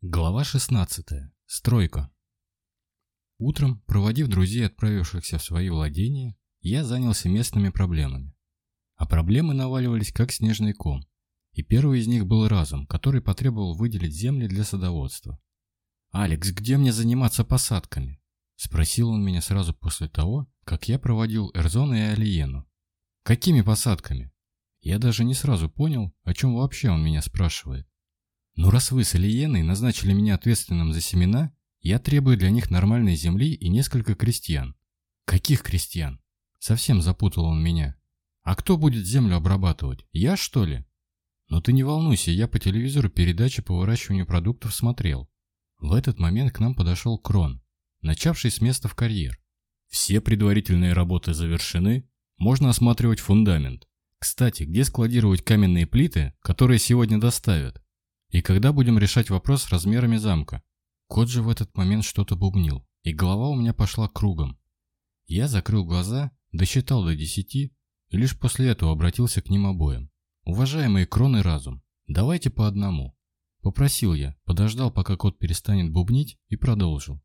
Глава 16. Стройка. Утром, проводив друзей, отправившихся в свои владения, я занялся местными проблемами. А проблемы наваливались как снежный ком, и первый из них был разум, который потребовал выделить земли для садоводства. «Алекс, где мне заниматься посадками?» – спросил он меня сразу после того, как я проводил Эрзона и Алиену. «Какими посадками?» Я даже не сразу понял, о чем вообще он меня спрашивает. Но раз вы с Алиеной назначили меня ответственным за семена, я требую для них нормальной земли и несколько крестьян. Каких крестьян? Совсем запутал он меня. А кто будет землю обрабатывать? Я, что ли? Но ты не волнуйся, я по телевизору передачи по выращиванию продуктов смотрел. В этот момент к нам подошел Крон, начавший с места в карьер. Все предварительные работы завершены, можно осматривать фундамент. Кстати, где складировать каменные плиты, которые сегодня доставят? И когда будем решать вопрос с размерами замка? Кот же в этот момент что-то бубнил, и голова у меня пошла кругом. Я закрыл глаза, досчитал до десяти, и лишь после этого обратился к ним обоим. «Уважаемые крон и разум, давайте по одному». Попросил я, подождал, пока кот перестанет бубнить, и продолжил.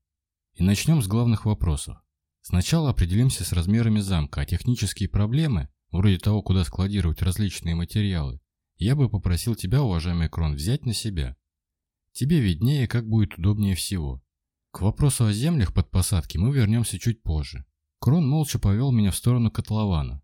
И начнем с главных вопросов. Сначала определимся с размерами замка, а технические проблемы, вроде того, куда складировать различные материалы, я бы попросил тебя, уважаемый Крон, взять на себя. Тебе виднее, как будет удобнее всего. К вопросу о землях под посадки мы вернемся чуть позже. Крон молча повел меня в сторону котлована.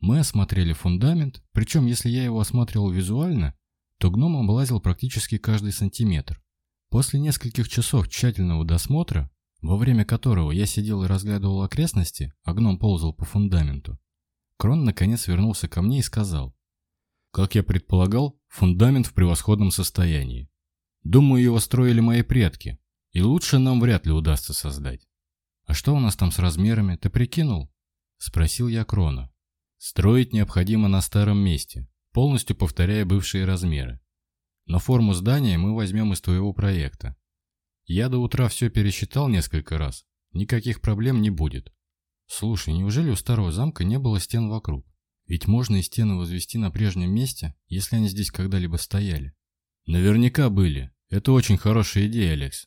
Мы осмотрели фундамент, причем если я его осматривал визуально, то гном облазил практически каждый сантиметр. После нескольких часов тщательного досмотра, во время которого я сидел и разглядывал окрестности, а гном ползал по фундаменту, Крон наконец вернулся ко мне и сказал, как я предполагал, фундамент в превосходном состоянии. Думаю, его строили мои предки, и лучше нам вряд ли удастся создать. А что у нас там с размерами, ты прикинул? Спросил я Крона. Строить необходимо на старом месте, полностью повторяя бывшие размеры. Но форму здания мы возьмем из твоего проекта. Я до утра все пересчитал несколько раз, никаких проблем не будет. Слушай, неужели у старого замка не было стен вокруг? Ведь можно и стены возвести на прежнем месте, если они здесь когда-либо стояли. Наверняка были. Это очень хорошая идея, Алекс.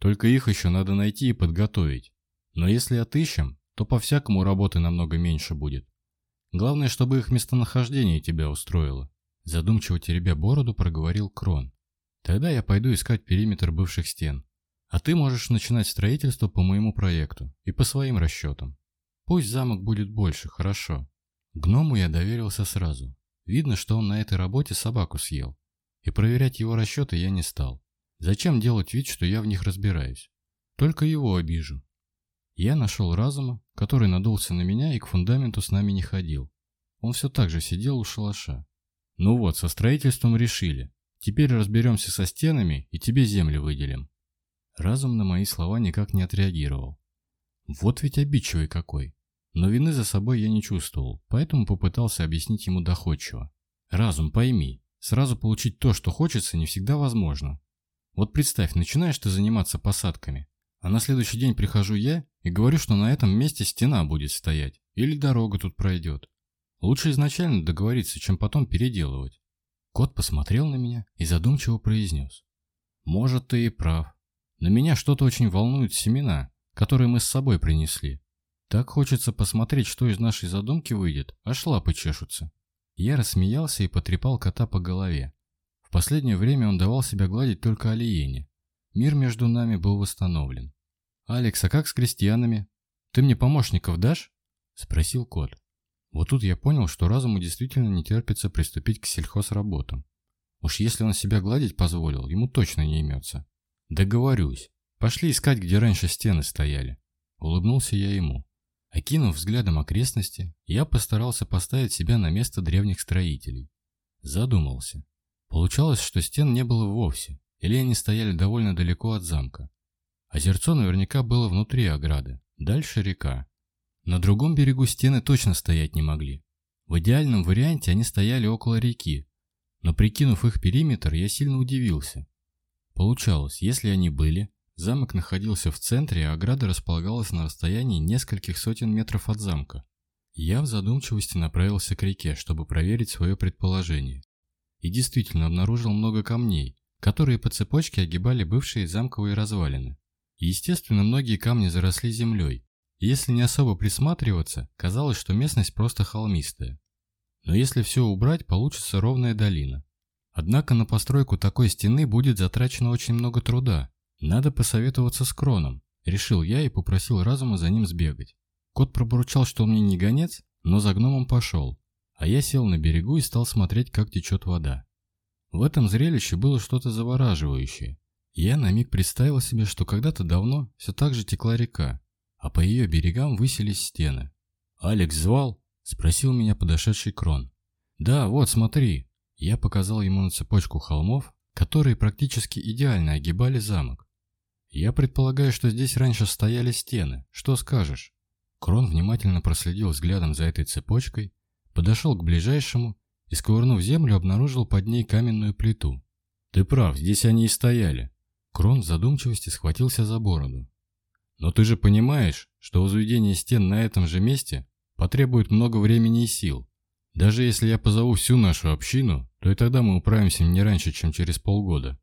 Только их еще надо найти и подготовить. Но если отыщем, то по-всякому работы намного меньше будет. Главное, чтобы их местонахождение тебя устроило. Задумчиво теребя бороду, проговорил Крон. Тогда я пойду искать периметр бывших стен. А ты можешь начинать строительство по моему проекту и по своим расчетам. Пусть замок будет больше, хорошо. Гному я доверился сразу. Видно, что он на этой работе собаку съел. И проверять его расчеты я не стал. Зачем делать вид, что я в них разбираюсь? Только его обижу. Я нашел разума, который надулся на меня и к фундаменту с нами не ходил. Он все так же сидел у шалаша. Ну вот, со строительством решили. Теперь разберемся со стенами и тебе земли выделим. Разум на мои слова никак не отреагировал. Вот ведь обидчивый какой. Но вины за собой я не чувствовал, поэтому попытался объяснить ему доходчиво. «Разум, пойми, сразу получить то, что хочется, не всегда возможно. Вот представь, начинаешь ты заниматься посадками, а на следующий день прихожу я и говорю, что на этом месте стена будет стоять, или дорога тут пройдет. Лучше изначально договориться, чем потом переделывать». Кот посмотрел на меня и задумчиво произнес. «Может, ты и прав. На меня что-то очень волнуют семена, которые мы с собой принесли. Так хочется посмотреть, что из нашей задумки выйдет, аж лапы чешутся. Я рассмеялся и потрепал кота по голове. В последнее время он давал себя гладить только Алиене. Мир между нами был восстановлен. «Алекс, а как с крестьянами? Ты мне помощников дашь?» – спросил кот. Вот тут я понял, что разуму действительно не терпится приступить к сельхозработам. Уж если он себя гладить позволил, ему точно не имется. «Договорюсь. Пошли искать, где раньше стены стояли». Улыбнулся я ему. Окинув взглядом окрестности, я постарался поставить себя на место древних строителей. Задумался. Получалось, что стен не было вовсе, или они стояли довольно далеко от замка. Озерцо наверняка было внутри ограды, дальше река. На другом берегу стены точно стоять не могли. В идеальном варианте они стояли около реки, но прикинув их периметр, я сильно удивился. Получалось, если они были, Замок находился в центре, а ограда располагалась на расстоянии нескольких сотен метров от замка. Я в задумчивости направился к реке, чтобы проверить свое предположение. И действительно обнаружил много камней, которые по цепочке огибали бывшие замковые развалины. Естественно, многие камни заросли землей. И если не особо присматриваться, казалось, что местность просто холмистая. Но если все убрать, получится ровная долина. Однако на постройку такой стены будет затрачено очень много труда, надо посоветоваться с Кроном, решил я и попросил разума за ним сбегать. Кот пробурчал, что он мне не гонец, но за гномом пошел, а я сел на берегу и стал смотреть, как течет вода. В этом зрелище было что-то завораживающее. Я на миг представил себе, что когда-то давно все так же текла река, а по ее берегам высились стены. «Алекс звал?» – спросил меня подошедший Крон. «Да, вот, смотри!» Я показал ему на цепочку холмов, которые практически идеально огибали замок. Я предполагаю, что здесь раньше стояли стены. Что скажешь? Крон внимательно проследил взглядом за этой цепочкой, подошел к ближайшему и, сковырнув землю, обнаружил под ней каменную плиту. Ты прав, здесь они и стояли. Крон в задумчивости схватился за бороду. Но ты же понимаешь, что возведение стен на этом же месте потребует много времени и сил. Даже если я позову всю нашу общину, то и тогда мы управимся не раньше, чем через полгода.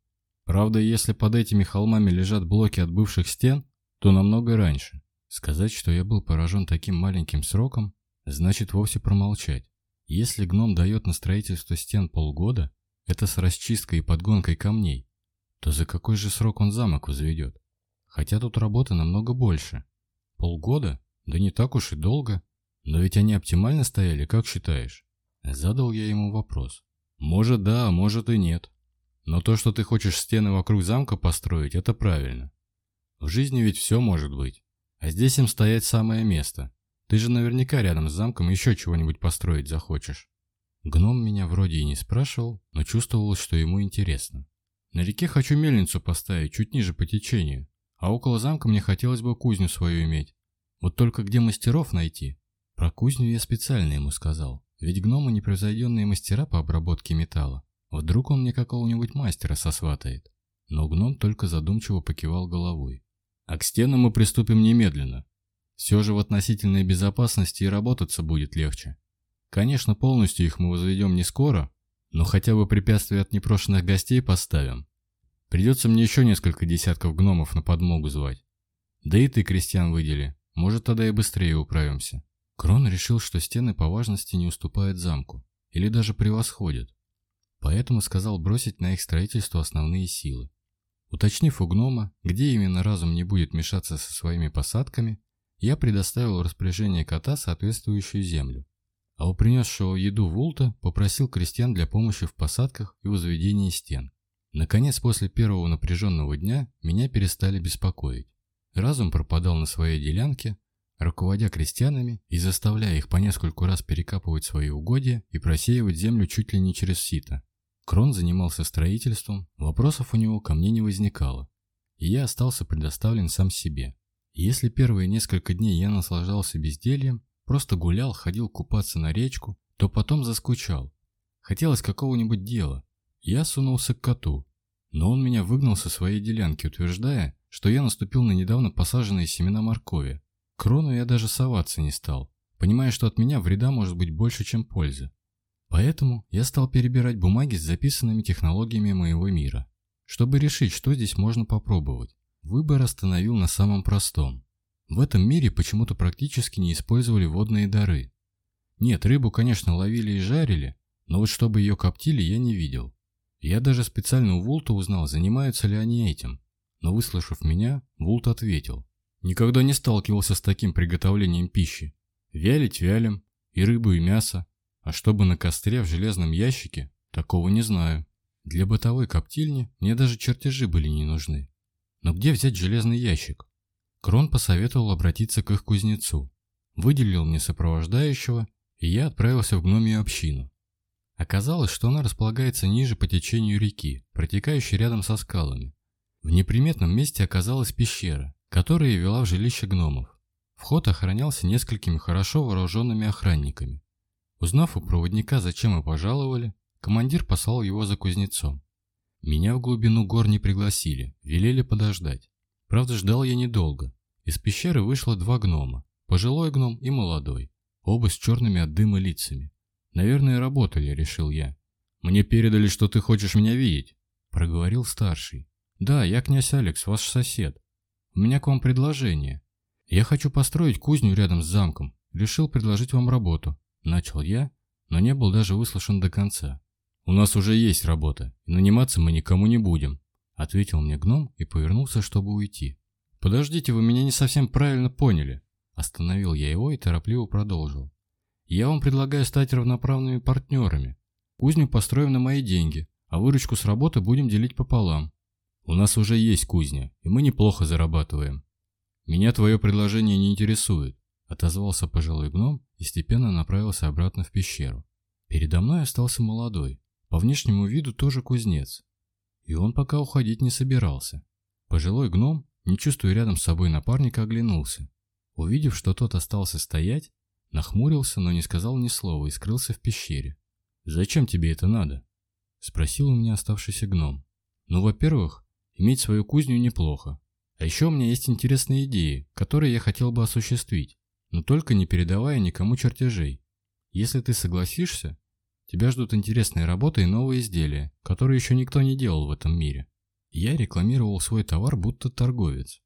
Правда, если под этими холмами лежат блоки от бывших стен, то намного раньше. Сказать, что я был поражен таким маленьким сроком, значит вовсе промолчать. Если гном дает на строительство стен полгода, это с расчисткой и подгонкой камней, то за какой же срок он замок возведет? Хотя тут работы намного больше. Полгода? Да не так уж и долго. Но ведь они оптимально стояли, как считаешь? Задал я ему вопрос. Может да, а может и нет. Но то, что ты хочешь стены вокруг замка построить, это правильно. В жизни ведь все может быть. А здесь им стоять самое место. Ты же наверняка рядом с замком еще чего-нибудь построить захочешь. Гном меня вроде и не спрашивал, но чувствовалось, что ему интересно. На реке хочу мельницу поставить, чуть ниже по течению. А около замка мне хотелось бы кузню свою иметь. Вот только где мастеров найти? Про кузню я специально ему сказал. Ведь гномы непревзойденные мастера по обработке металла. Вдруг он мне какого-нибудь мастера сосватает. Но гном только задумчиво покивал головой. А к стенам мы приступим немедленно. Все же в относительной безопасности и работаться будет легче. Конечно, полностью их мы возведем не скоро, но хотя бы препятствия от непрошенных гостей поставим. Придется мне еще несколько десятков гномов на подмогу звать. Да и ты крестьян выдели, может тогда и быстрее управимся. Крон решил, что стены по важности не уступают замку, или даже превосходят поэтому сказал бросить на их строительство основные силы. Уточнив у гнома, где именно разум не будет мешаться со своими посадками, я предоставил распоряжение кота соответствующую землю, а у принесшего еду Вулта попросил крестьян для помощи в посадках и возведении стен. Наконец, после первого напряженного дня меня перестали беспокоить. Разум пропадал на своей делянке, руководя крестьянами и заставляя их по нескольку раз перекапывать свои угодья и просеивать землю чуть ли не через сито. Крон занимался строительством, вопросов у него ко мне не возникало, и я остался предоставлен сам себе. Если первые несколько дней я наслаждался бездельем, просто гулял, ходил купаться на речку, то потом заскучал. Хотелось какого-нибудь дела. Я сунулся к коту, но он меня выгнал со своей делянки, утверждая, что я наступил на недавно посаженные семена моркови. Крону я даже соваться не стал, понимая, что от меня вреда может быть больше, чем польза. Поэтому я стал перебирать бумаги с записанными технологиями моего мира, чтобы решить, что здесь можно попробовать. Выбор остановил на самом простом. В этом мире почему-то практически не использовали водные дары. Нет, рыбу, конечно, ловили и жарили, но вот чтобы ее коптили, я не видел. Я даже специально у Вулта узнал, занимаются ли они этим. Но выслушав меня, Вулт ответил. Никогда не сталкивался с таким приготовлением пищи. Вялить вялим, и рыбу, и мясо, а чтобы на костре в железном ящике, такого не знаю. Для бытовой коптильни мне даже чертежи были не нужны. Но где взять железный ящик? Крон посоветовал обратиться к их кузнецу. Выделил мне сопровождающего, и я отправился в гномию общину. Оказалось, что она располагается ниже по течению реки, протекающей рядом со скалами. В неприметном месте оказалась пещера, которая вела в жилище гномов. Вход охранялся несколькими хорошо вооруженными охранниками. Узнав у проводника, зачем мы пожаловали, командир послал его за кузнецом. Меня в глубину гор не пригласили, велели подождать. Правда, ждал я недолго. Из пещеры вышло два гнома, пожилой гном и молодой, оба с черными от дыма лицами. Наверное, работали, решил я. Мне передали, что ты хочешь меня видеть, проговорил старший. Да, я князь Алекс, ваш сосед. У меня к вам предложение. Я хочу построить кузню рядом с замком. Решил предложить вам работу. Начал я, но не был даже выслушан до конца. «У нас уже есть работа, и наниматься мы никому не будем», ответил мне гном и повернулся, чтобы уйти. «Подождите, вы меня не совсем правильно поняли», остановил я его и торопливо продолжил. «Я вам предлагаю стать равноправными партнерами. Кузню построим на мои деньги, а выручку с работы будем делить пополам. У нас уже есть кузня, и мы неплохо зарабатываем. Меня твое предложение не интересует», отозвался пожилой гном и степенно направился обратно в пещеру. Передо мной остался молодой, по внешнему виду тоже кузнец. И он пока уходить не собирался. Пожилой гном, не чувствуя рядом с собой напарника, оглянулся. Увидев, что тот остался стоять, нахмурился, но не сказал ни слова и скрылся в пещере. «Зачем тебе это надо?» – спросил у меня оставшийся гном. «Ну, во-первых, иметь свою кузню неплохо. А еще у меня есть интересные идеи, которые я хотел бы осуществить. Но только не передавая никому чертежей. Если ты согласишься, тебя ждут интересные работы и новые изделия, которые еще никто не делал в этом мире. Я рекламировал свой товар будто торговец.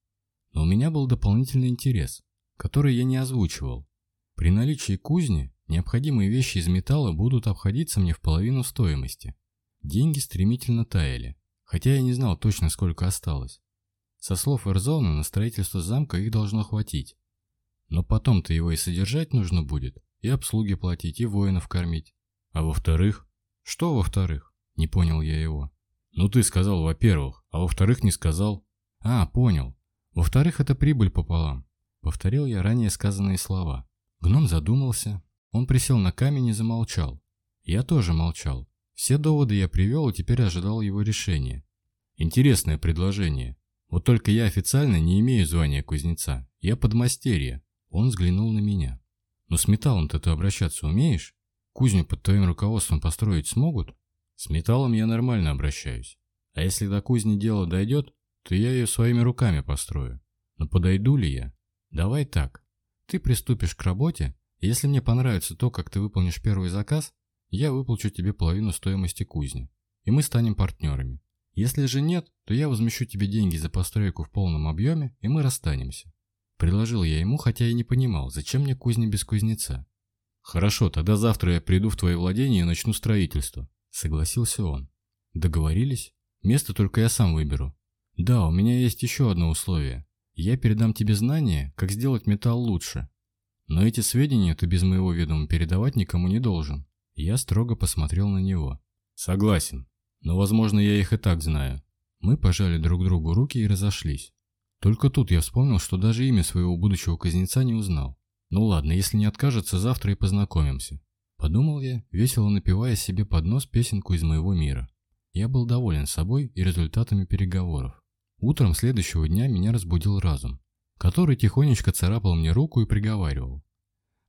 Но у меня был дополнительный интерес, который я не озвучивал. При наличии кузни необходимые вещи из металла будут обходиться мне в половину стоимости. Деньги стремительно таяли, хотя я не знал точно, сколько осталось. Со слов Эрзона, на строительство замка их должно хватить, но потом-то его и содержать нужно будет, и обслуги платить, и воинов кормить. А во-вторых? Что во-вторых? Не понял я его. Ну ты сказал во-первых, а во-вторых не сказал. А, понял. Во-вторых, это прибыль пополам. Повторил я ранее сказанные слова. Гном задумался. Он присел на камень и замолчал. Я тоже молчал. Все доводы я привел и теперь ожидал его решения. Интересное предложение. Вот только я официально не имею звания кузнеца. Я подмастерье. Он взглянул на меня. «Но с металлом-то ты обращаться умеешь? Кузню под твоим руководством построить смогут?» «С металлом я нормально обращаюсь. А если до кузни дело дойдет, то я ее своими руками построю. Но подойду ли я? Давай так. Ты приступишь к работе, и если мне понравится то, как ты выполнишь первый заказ, я выплачу тебе половину стоимости кузни, и мы станем партнерами. Если же нет, то я возмещу тебе деньги за постройку в полном объеме, и мы расстанемся. Предложил я ему, хотя и не понимал, зачем мне кузня без кузнеца. «Хорошо, тогда завтра я приду в твои владения и начну строительство», — согласился он. «Договорились? Место только я сам выберу. Да, у меня есть еще одно условие. Я передам тебе знания, как сделать металл лучше. Но эти сведения ты без моего ведома передавать никому не должен». Я строго посмотрел на него. «Согласен. Но, возможно, я их и так знаю». Мы пожали друг другу руки и разошлись. Только тут я вспомнил, что даже имя своего будущего кузнеца не узнал. Ну ладно, если не откажется, завтра и познакомимся. Подумал я, весело напевая себе под нос песенку из моего мира. Я был доволен собой и результатами переговоров. Утром следующего дня меня разбудил разум, который тихонечко царапал мне руку и приговаривал.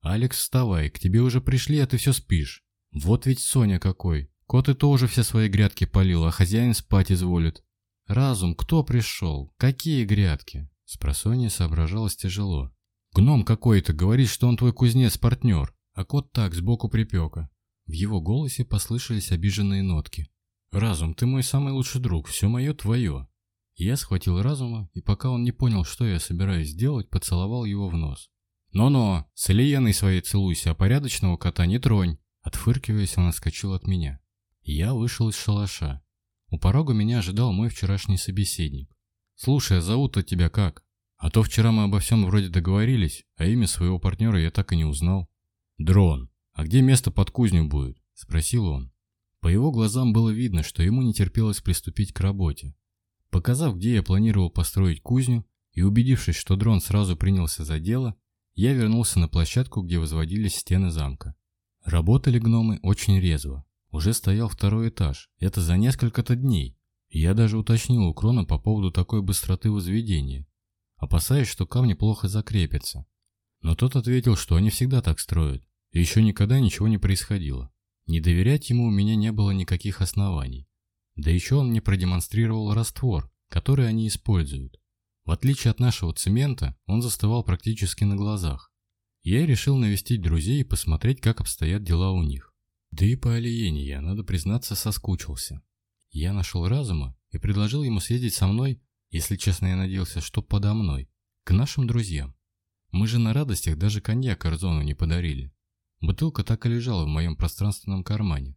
«Алекс, вставай, к тебе уже пришли, а ты все спишь. Вот ведь Соня какой. Кот и тоже все свои грядки полил, а хозяин спать изволит. Разум, кто пришел? Какие грядки? Спросонья соображалось тяжело. Гном какой-то говорит, что он твой кузнец-партнер, а кот так, сбоку припека. В его голосе послышались обиженные нотки. «Разум, ты мой самый лучший друг, все мое твое». Я схватил разума, и пока он не понял, что я собираюсь делать, поцеловал его в нос. «Но-но, с Ильеной своей целуйся, а порядочного кота не тронь!» Отфыркиваясь, он отскочил от меня. Я вышел из шалаша. У порога меня ожидал мой вчерашний собеседник. «Слушай, а зовут-то тебя как? А то вчера мы обо всем вроде договорились, а имя своего партнера я так и не узнал». «Дрон, а где место под кузню будет?» – спросил он. По его глазам было видно, что ему не терпелось приступить к работе. Показав, где я планировал построить кузню, и убедившись, что дрон сразу принялся за дело, я вернулся на площадку, где возводились стены замка. Работали гномы очень резво уже стоял второй этаж. Это за несколько-то дней. Я даже уточнил у Крона по поводу такой быстроты возведения, опасаясь, что камни плохо закрепятся. Но тот ответил, что они всегда так строят, и еще никогда ничего не происходило. Не доверять ему у меня не было никаких оснований. Да еще он мне продемонстрировал раствор, который они используют. В отличие от нашего цемента, он застывал практически на глазах. Я решил навестить друзей и посмотреть, как обстоят дела у них. Да и по Алиене я, надо признаться, соскучился. Я нашел разума и предложил ему съездить со мной, если честно, я надеялся, что подо мной, к нашим друзьям. Мы же на радостях даже коньяк Арзону не подарили. Бутылка так и лежала в моем пространственном кармане.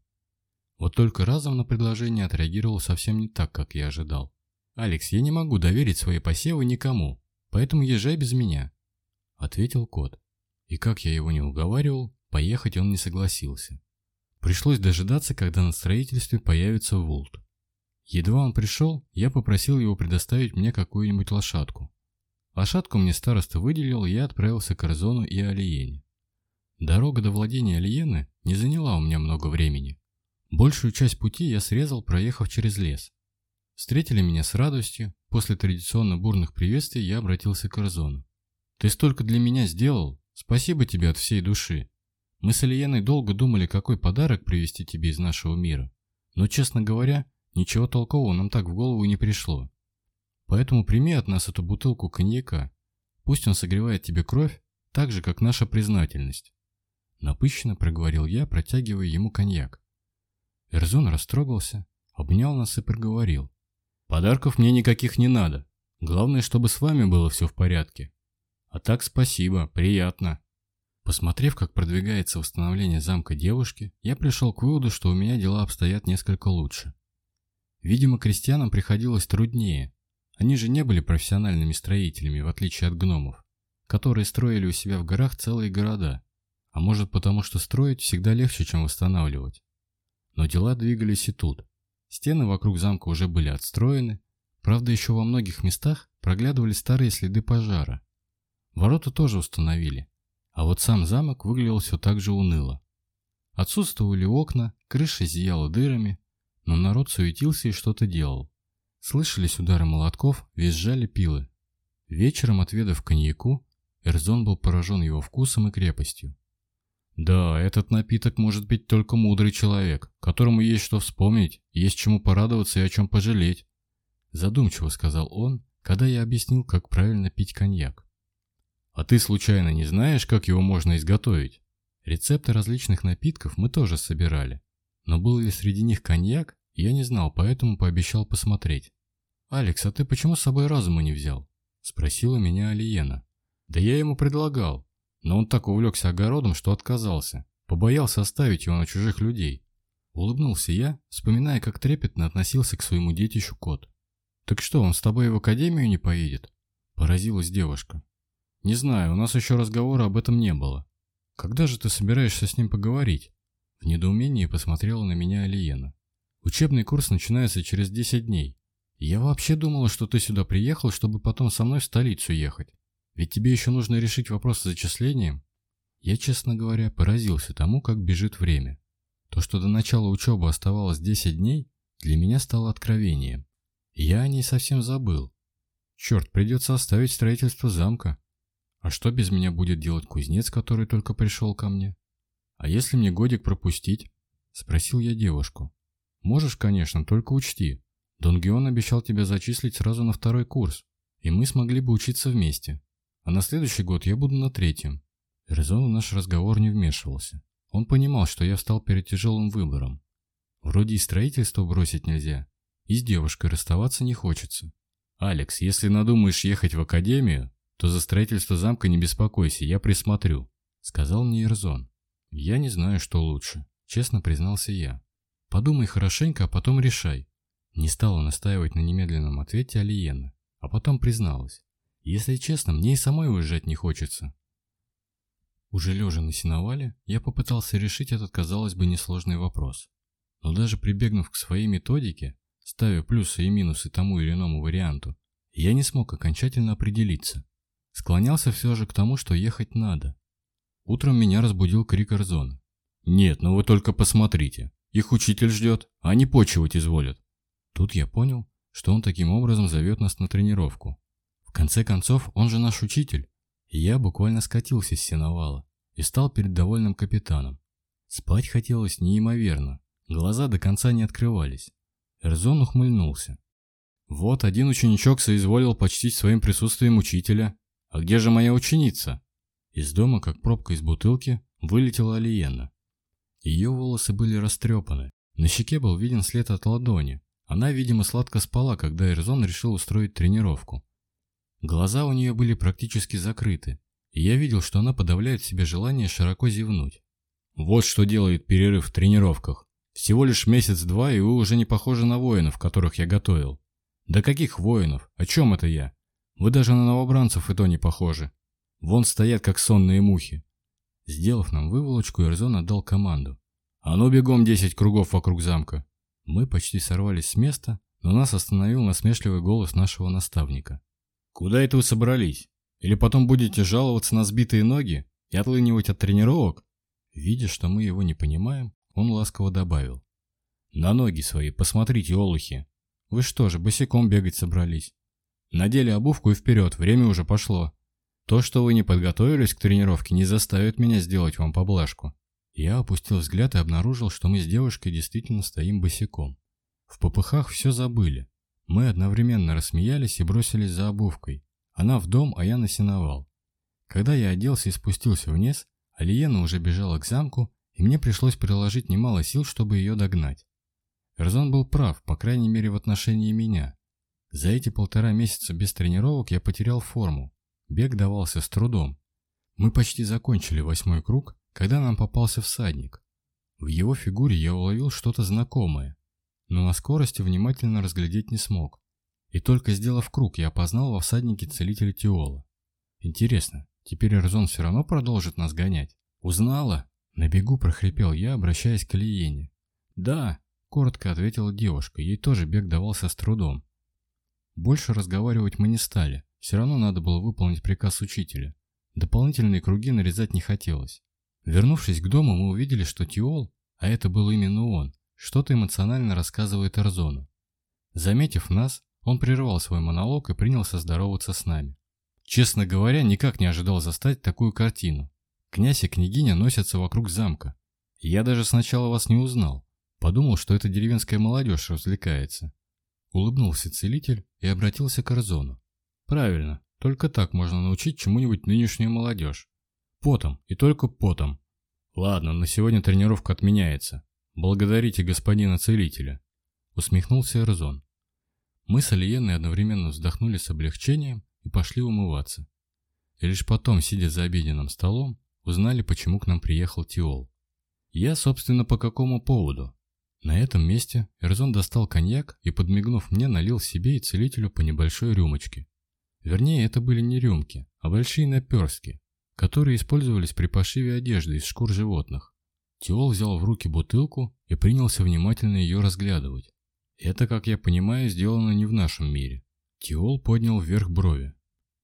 Вот только Разум на предложение отреагировал совсем не так, как я ожидал. «Алекс, я не могу доверить свои посевы никому, поэтому езжай без меня», — ответил кот. И как я его не уговаривал, поехать он не согласился. Пришлось дожидаться, когда на строительстве появится Волт. Едва он пришел, я попросил его предоставить мне какую-нибудь лошадку. Лошадку мне староста выделил, и я отправился к Арзону и Алиене. Дорога до владения Алиены не заняла у меня много времени. Большую часть пути я срезал, проехав через лес. Встретили меня с радостью, после традиционно бурных приветствий я обратился к Арзону. «Ты столько для меня сделал, спасибо тебе от всей души. Мы с Ильяной долго думали, какой подарок привезти тебе из нашего мира. Но, честно говоря, ничего толкового нам так в голову не пришло. Поэтому прими от нас эту бутылку коньяка. Пусть он согревает тебе кровь, так же, как наша признательность. Напыщенно проговорил я, протягивая ему коньяк. Эрзон растрогался, обнял нас и проговорил. «Подарков мне никаких не надо. Главное, чтобы с вами было все в порядке. А так спасибо, приятно. Посмотрев, как продвигается восстановление замка девушки, я пришел к выводу, что у меня дела обстоят несколько лучше. Видимо, крестьянам приходилось труднее. Они же не были профессиональными строителями, в отличие от гномов, которые строили у себя в горах целые города. А может потому, что строить всегда легче, чем восстанавливать. Но дела двигались и тут. Стены вокруг замка уже были отстроены, правда еще во многих местах проглядывали старые следы пожара. Ворота тоже установили, а вот сам замок выглядел все так же уныло. Отсутствовали окна, крыша зияла дырами, но народ суетился и что-то делал. Слышались удары молотков, визжали пилы. Вечером, отведав коньяку, Эрзон был поражен его вкусом и крепостью. Да, этот напиток может быть только мудрый человек, которому есть что вспомнить, есть чему порадоваться и о чем пожалеть. Задумчиво сказал он, когда я объяснил, как правильно пить коньяк. А ты случайно не знаешь, как его можно изготовить? Рецепты различных напитков мы тоже собирали. Но был ли среди них коньяк, я не знал, поэтому пообещал посмотреть. «Алекс, а ты почему с собой разума не взял?» Спросила меня Алиена. «Да я ему предлагал, но он так увлекся огородом, что отказался. Побоялся оставить его на чужих людей». Улыбнулся я, вспоминая, как трепетно относился к своему детищу кот. «Так что, он с тобой в академию не поедет?» Поразилась девушка. «Не знаю, у нас еще разговора об этом не было. Когда же ты собираешься с ним поговорить?» В недоумении посмотрела на меня Алиена. «Учебный курс начинается через 10 дней. Я вообще думала, что ты сюда приехал, чтобы потом со мной в столицу ехать. Ведь тебе еще нужно решить вопрос с зачислением». Я, честно говоря, поразился тому, как бежит время. То, что до начала учебы оставалось 10 дней, для меня стало откровением. Я о ней совсем забыл. Черт, придется оставить строительство замка. А что без меня будет делать кузнец, который только пришел ко мне? А если мне годик пропустить? Спросил я девушку. Можешь, конечно, только учти. Дон Геон обещал тебя зачислить сразу на второй курс, и мы смогли бы учиться вместе. А на следующий год я буду на третьем. Резон в наш разговор не вмешивался. Он понимал, что я встал перед тяжелым выбором. Вроде и строительство бросить нельзя, и с девушкой расставаться не хочется. «Алекс, если надумаешь ехать в академию, то за строительство замка не беспокойся, я присмотрю», — сказал мне Ирзон. «Я не знаю, что лучше», — честно признался я. «Подумай хорошенько, а потом решай». Не стала настаивать на немедленном ответе Алиена, а потом призналась. «Если честно, мне и самой уезжать не хочется». Уже лежа на сеновале, я попытался решить этот, казалось бы, несложный вопрос. Но даже прибегнув к своей методике, ставя плюсы и минусы тому или иному варианту, я не смог окончательно определиться, Склонялся все же к тому, что ехать надо. Утром меня разбудил крик Арзона. «Нет, ну вы только посмотрите. Их учитель ждет, а не почивать изволят». Тут я понял, что он таким образом зовет нас на тренировку. В конце концов, он же наш учитель. И я буквально скатился с сеновала и стал перед довольным капитаном. Спать хотелось неимоверно, глаза до конца не открывались. Эрзон ухмыльнулся. Вот один ученичок соизволил почтить своим присутствием учителя, «А где же моя ученица?» Из дома, как пробка из бутылки, вылетела Алиена. Ее волосы были растрепаны, на щеке был виден след от ладони. Она, видимо, сладко спала, когда Эрзон решил устроить тренировку. Глаза у нее были практически закрыты, и я видел, что она подавляет в себе желание широко зевнуть. Вот что делает перерыв в тренировках. Всего лишь месяц-два, и вы уже не похожи на воинов, которых я готовил. Да каких воинов? О чем это я? Вы даже на новобранцев и то не похожи. Вон стоят, как сонные мухи. Сделав нам выволочку, Эрзон отдал команду. «А ну бегом десять кругов вокруг замка!» Мы почти сорвались с места, но нас остановил насмешливый голос нашего наставника. «Куда это вы собрались? Или потом будете жаловаться на сбитые ноги и отлынивать от тренировок?» Видя, что мы его не понимаем, он ласково добавил. «На ноги свои посмотрите, олухи! Вы что же, босиком бегать собрались? Надели обувку и вперед, время уже пошло. То, что вы не подготовились к тренировке, не заставит меня сделать вам поблажку. Я опустил взгляд и обнаружил, что мы с девушкой действительно стоим босиком. В попыхах все забыли. Мы одновременно рассмеялись и бросились за обувкой. Она в дом, а я на сеновал. Когда я оделся и спустился вниз, Алиена уже бежала к замку, и мне пришлось приложить немало сил, чтобы ее догнать. Эрзон был прав, по крайней мере в отношении меня. За эти полтора месяца без тренировок я потерял форму. Бег давался с трудом. Мы почти закончили восьмой круг, когда нам попался всадник. В его фигуре я уловил что-то знакомое, но на скорости внимательно разглядеть не смог. И только сделав круг, я опознал во всаднике целителя Тиола. Интересно, теперь Эрзон все равно продолжит нас гонять? Узнала? На бегу прохрипел я, обращаясь к Лиене. Да, коротко ответила девушка, ей тоже бег давался с трудом. Больше разговаривать мы не стали, все равно надо было выполнить приказ учителя. Дополнительные круги нарезать не хотелось. Вернувшись к дому, мы увидели, что Тиол, а это был именно он, что-то эмоционально рассказывает Эрзону. Заметив нас, он прервал свой монолог и принялся здороваться с нами. Честно говоря, никак не ожидал застать такую картину. Князь и княгиня носятся вокруг замка. Я даже сначала вас не узнал. Подумал, что это деревенская молодежь развлекается. Улыбнулся целитель и обратился к Арзону. Правильно, только так можно научить чему-нибудь нынешнюю молодежь. Потом и только потом. Ладно, на сегодня тренировка отменяется. Благодарите господина целителя. Усмехнулся Эрзон. Мы с Алиеной одновременно вздохнули с облегчением и пошли умываться. И лишь потом, сидя за обеденным столом, узнали, почему к нам приехал Тиол. Я, собственно, по какому поводу. На этом месте Эрзон достал коньяк и, подмигнув мне, налил себе и целителю по небольшой рюмочке. Вернее, это были не рюмки, а большие наперстки, которые использовались при пошиве одежды из шкур животных. Теол взял в руки бутылку и принялся внимательно ее разглядывать. Это, как я понимаю, сделано не в нашем мире. Теол поднял вверх брови.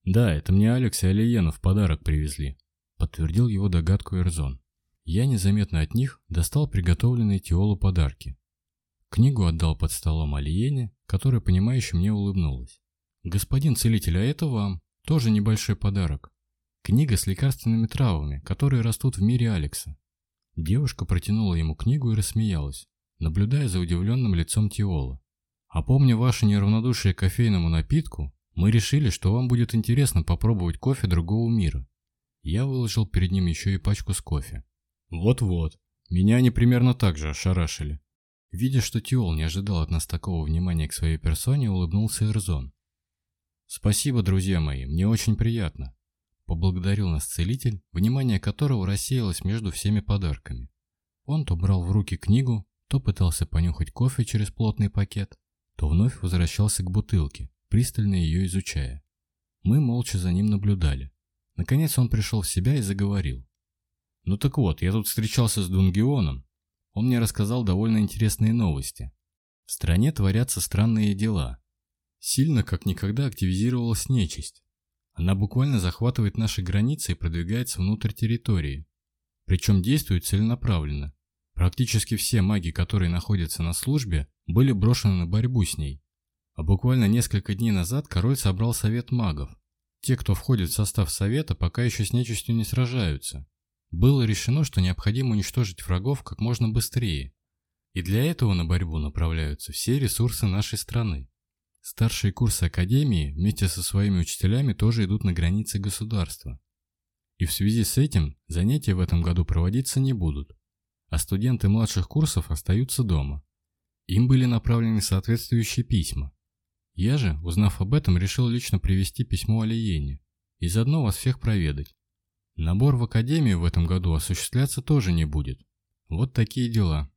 «Да, это мне Алекс и Алиена в подарок привезли», — подтвердил его догадку Эрзон. Я незаметно от них достал приготовленные Теолу подарки. Книгу отдал под столом Алиене, которая, понимающе мне улыбнулась. «Господин целитель, а это вам. Тоже небольшой подарок. Книга с лекарственными травами, которые растут в мире Алекса». Девушка протянула ему книгу и рассмеялась, наблюдая за удивленным лицом Теола. «А помня ваше неравнодушие к кофейному напитку, мы решили, что вам будет интересно попробовать кофе другого мира». Я выложил перед ним еще и пачку с кофе. Вот-вот. Меня они примерно так же ошарашили. Видя, что Тиол не ожидал от нас такого внимания к своей персоне, улыбнулся Эрзон. «Спасибо, друзья мои, мне очень приятно», – поблагодарил нас целитель, внимание которого рассеялось между всеми подарками. Он то брал в руки книгу, то пытался понюхать кофе через плотный пакет, то вновь возвращался к бутылке, пристально ее изучая. Мы молча за ним наблюдали. Наконец он пришел в себя и заговорил. Ну так вот, я тут встречался с Дунгионом. Он мне рассказал довольно интересные новости. В стране творятся странные дела. Сильно, как никогда, активизировалась нечисть. Она буквально захватывает наши границы и продвигается внутрь территории. Причем действует целенаправленно. Практически все маги, которые находятся на службе, были брошены на борьбу с ней. А буквально несколько дней назад король собрал совет магов. Те, кто входит в состав совета, пока еще с нечистью не сражаются было решено, что необходимо уничтожить врагов как можно быстрее. И для этого на борьбу направляются все ресурсы нашей страны. Старшие курсы академии вместе со своими учителями тоже идут на границы государства. И в связи с этим занятия в этом году проводиться не будут, а студенты младших курсов остаются дома. Им были направлены соответствующие письма. Я же, узнав об этом, решил лично привести письмо Алиене и заодно вас всех проведать. Набор в академию в этом году осуществляться тоже не будет. Вот такие дела.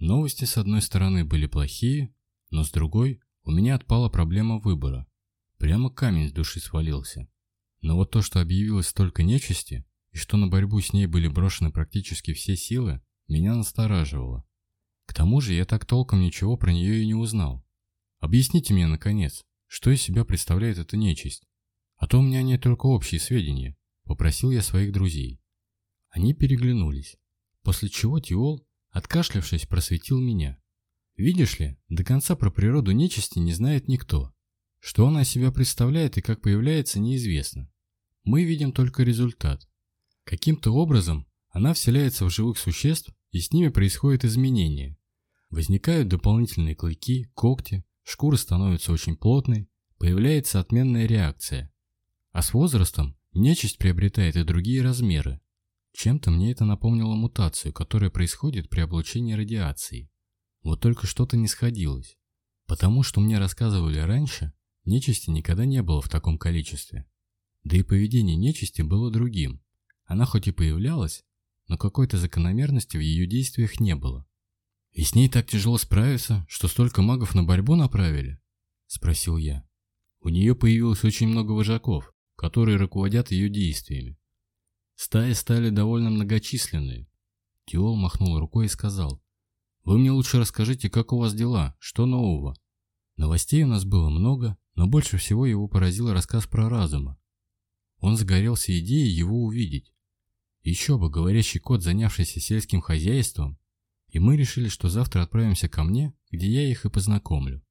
Новости с одной стороны были плохие, но с другой у меня отпала проблема выбора. Прямо камень с души свалился. Но вот то, что объявилось только нечисти, и что на борьбу с ней были брошены практически все силы, меня настораживало. К тому же я так толком ничего про нее и не узнал. Объясните мне, наконец, что из себя представляет эта нечисть? А то у меня нет только общие сведения попросил я своих друзей. Они переглянулись, после чего Тиол, откашлявшись, просветил меня. Видишь ли, до конца про природу нечисти не знает никто. Что она себя представляет и как появляется, неизвестно. Мы видим только результат. Каким-то образом она вселяется в живых существ, и с ними происходят изменения. Возникают дополнительные клыки, когти, шкура становится очень плотной, появляется отменная реакция. А с возрастом Нечисть приобретает и другие размеры. Чем-то мне это напомнило мутацию, которая происходит при облучении радиацией. Вот только что-то не сходилось. Потому что мне рассказывали раньше, нечисти никогда не было в таком количестве. Да и поведение нечисти было другим. Она хоть и появлялась, но какой-то закономерности в ее действиях не было. «И с ней так тяжело справиться, что столько магов на борьбу направили?» – спросил я. «У нее появилось очень много вожаков, которые руководят ее действиями. Стаи стали довольно многочисленные. Тиол махнул рукой и сказал, «Вы мне лучше расскажите, как у вас дела, что нового?» Новостей у нас было много, но больше всего его поразил рассказ про разума. Он загорелся идеей его увидеть. Еще бы, говорящий кот, занявшийся сельским хозяйством, и мы решили, что завтра отправимся ко мне, где я их и познакомлю.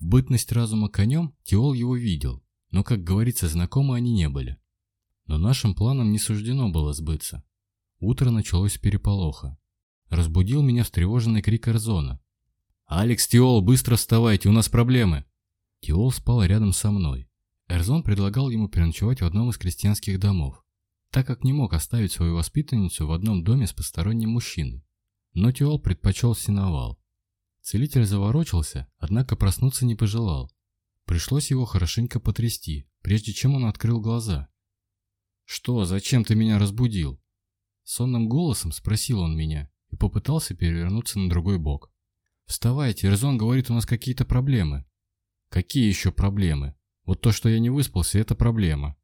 В бытность разума конем Тиол его видел, но, как говорится, знакомы они не были. Но нашим планам не суждено было сбыться. Утро началось с переполоха. Разбудил меня встревоженный крик Эрзона. «Алекс, Тиол, быстро вставайте, у нас проблемы!» Тиол спал рядом со мной. Эрзон предлагал ему переночевать в одном из крестьянских домов, так как не мог оставить свою воспитанницу в одном доме с посторонним мужчиной. Но Тиол предпочел синовал. Целитель заворочился, однако проснуться не пожелал. Пришлось его хорошенько потрясти, прежде чем он открыл глаза. «Что, зачем ты меня разбудил?» Сонным голосом спросил он меня и попытался перевернуться на другой бок. «Вставайте, Эрзон говорит, у нас какие-то проблемы». «Какие еще проблемы? Вот то, что я не выспался, это проблема».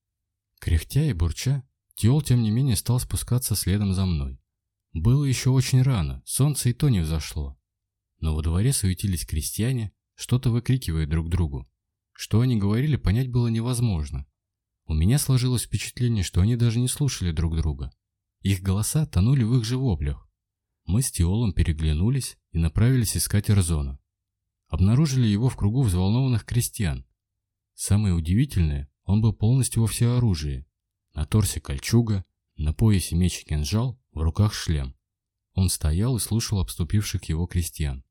Кряхтя и бурча, Тиол, тем не менее, стал спускаться следом за мной. Было еще очень рано, солнце и то не взошло. Но во дворе суетились крестьяне, что-то выкрикивая друг другу. Что они говорили, понять было невозможно. У меня сложилось впечатление, что они даже не слушали друг друга. Их голоса тонули в их же воплях. Мы с Теолом переглянулись и направились искать Эрзона. Обнаружили его в кругу взволнованных крестьян. Самое удивительное, он был полностью во всеоружии. На торсе кольчуга, на поясе меч и кинжал, в руках шлем. Он стоял и слушал обступивших его крестьян.